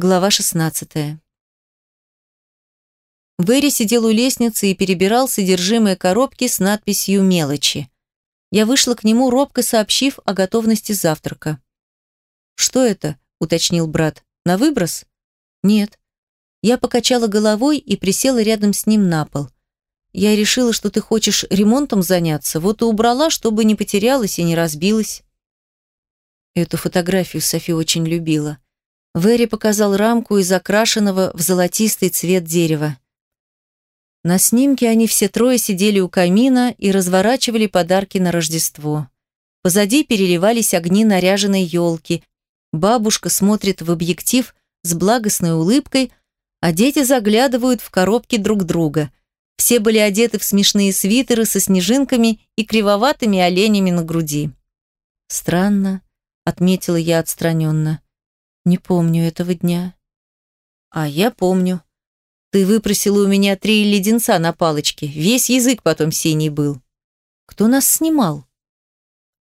Глава 16. Вэри сидел у лестницы и перебирал содержимое коробки с надписью «Мелочи». Я вышла к нему, робко сообщив о готовности завтрака. «Что это?» – уточнил брат. «На выброс?» «Нет». Я покачала головой и присела рядом с ним на пол. «Я решила, что ты хочешь ремонтом заняться, вот и убрала, чтобы не потерялась и не разбилась». Эту фотографию Софи очень любила. Вэри показал рамку из окрашенного в золотистый цвет дерева. На снимке они все трое сидели у камина и разворачивали подарки на Рождество. Позади переливались огни наряженной елки. Бабушка смотрит в объектив с благостной улыбкой, а дети заглядывают в коробки друг друга. Все были одеты в смешные свитеры со снежинками и кривоватыми оленями на груди. «Странно», — отметила я отстраненно. Не помню этого дня. А я помню. Ты выпросила у меня три леденца на палочке. Весь язык потом синий был. Кто нас снимал?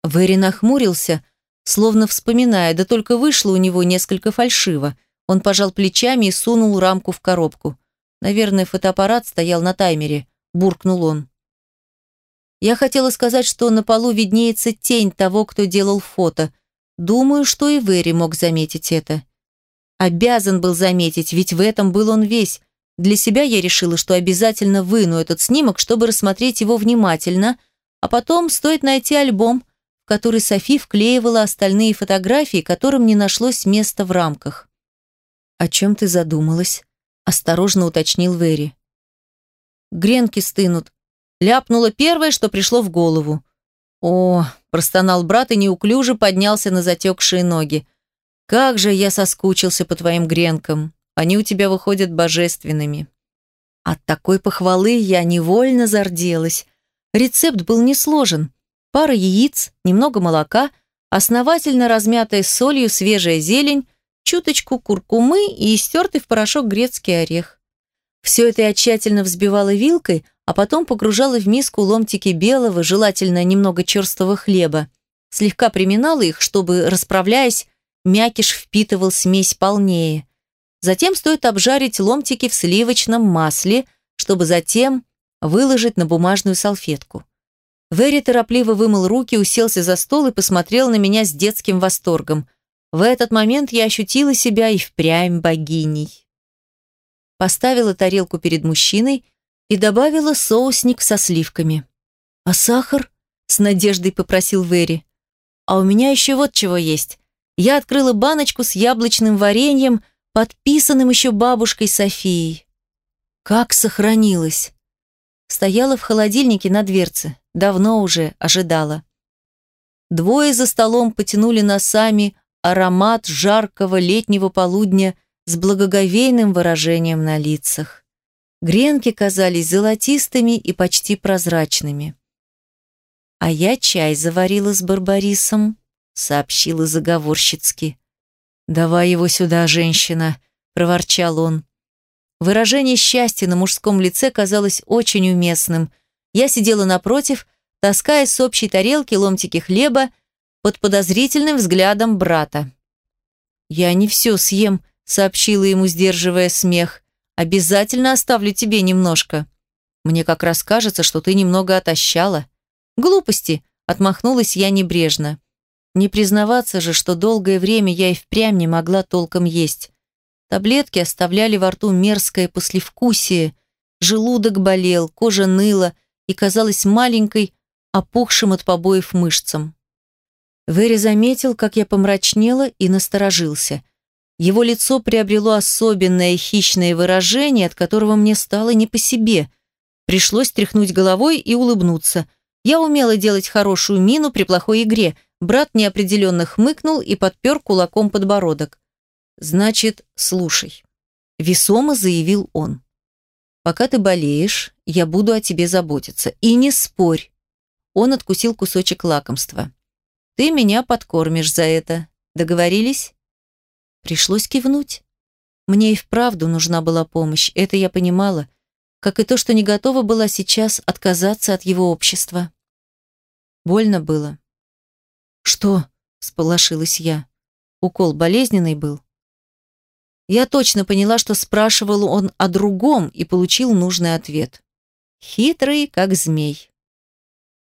Вэри нахмурился, словно вспоминая, да только вышло у него несколько фальшиво. Он пожал плечами и сунул рамку в коробку. Наверное, фотоаппарат стоял на таймере. Буркнул он. Я хотела сказать, что на полу виднеется тень того, кто делал фото – Думаю, что и Вэри мог заметить это. Обязан был заметить, ведь в этом был он весь. Для себя я решила, что обязательно выну этот снимок, чтобы рассмотреть его внимательно, а потом стоит найти альбом, в который Софи вклеивала остальные фотографии, которым не нашлось места в рамках. «О чем ты задумалась?» – осторожно уточнил Вэри. «Гренки стынут», – ляпнула первое, что пришло в голову. «О, простонал брат и неуклюже поднялся на затекшие ноги. «Как же я соскучился по твоим гренкам! Они у тебя выходят божественными!» От такой похвалы я невольно зарделась. Рецепт был несложен. Пара яиц, немного молока, основательно размятая солью свежая зелень, чуточку куркумы и истертый в порошок грецкий орех. Все это я тщательно взбивала вилкой, а потом погружала в миску ломтики белого, желательно немного черстого хлеба. Слегка приминала их, чтобы, расправляясь, мякиш впитывал смесь полнее. Затем стоит обжарить ломтики в сливочном масле, чтобы затем выложить на бумажную салфетку. Вэри торопливо вымыл руки, уселся за стол и посмотрел на меня с детским восторгом. В этот момент я ощутила себя и впрямь богиней. Поставила тарелку перед мужчиной, и добавила соусник со сливками. «А сахар?» – с надеждой попросил Вэри. «А у меня еще вот чего есть. Я открыла баночку с яблочным вареньем, подписанным еще бабушкой Софией. Как сохранилось?» Стояла в холодильнике на дверце, давно уже ожидала. Двое за столом потянули носами аромат жаркого летнего полудня с благоговейным выражением на лицах. Гренки казались золотистыми и почти прозрачными. «А я чай заварила с барбарисом», — сообщила заговорщицки. «Давай его сюда, женщина», — проворчал он. Выражение счастья на мужском лице казалось очень уместным. Я сидела напротив, таская с общей тарелки ломтики хлеба под подозрительным взглядом брата. «Я не все съем», — сообщила ему, сдерживая смех. Обязательно оставлю тебе немножко. Мне как раз кажется, что ты немного отощала. Глупости, отмахнулась я небрежно. Не признаваться же, что долгое время я и впрямь не могла толком есть. Таблетки оставляли во рту мерзкое послевкусие, желудок болел, кожа ныла и казалась маленькой, опухшим от побоев мышцам. Вэри заметил, как я помрачнела и насторожился – его лицо приобрело особенное хищное выражение, от которого мне стало не по себе. Пришлось тряхнуть головой и улыбнуться. Я умела делать хорошую мину при плохой игре. Брат неопределенно хмыкнул и подпер кулаком подбородок. «Значит, слушай», — весомо заявил он. «Пока ты болеешь, я буду о тебе заботиться. И не спорь». Он откусил кусочек лакомства. «Ты меня подкормишь за это. Договорились?» Пришлось кивнуть. Мне и вправду нужна была помощь, это я понимала, как и то, что не готова была сейчас отказаться от его общества. Больно было. «Что?» – сполошилась я. «Укол болезненный был?» Я точно поняла, что спрашивал он о другом и получил нужный ответ. Хитрый, как змей.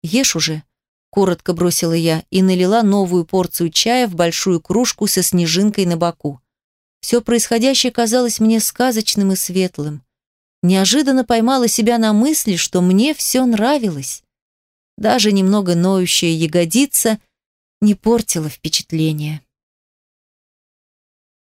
«Ешь уже», – коротко бросила я и налила новую порцию чая в большую кружку со снежинкой на боку. Все происходящее казалось мне сказочным и светлым. Неожиданно поймала себя на мысли, что мне все нравилось. Даже немного ноющая ягодица не портила впечатление.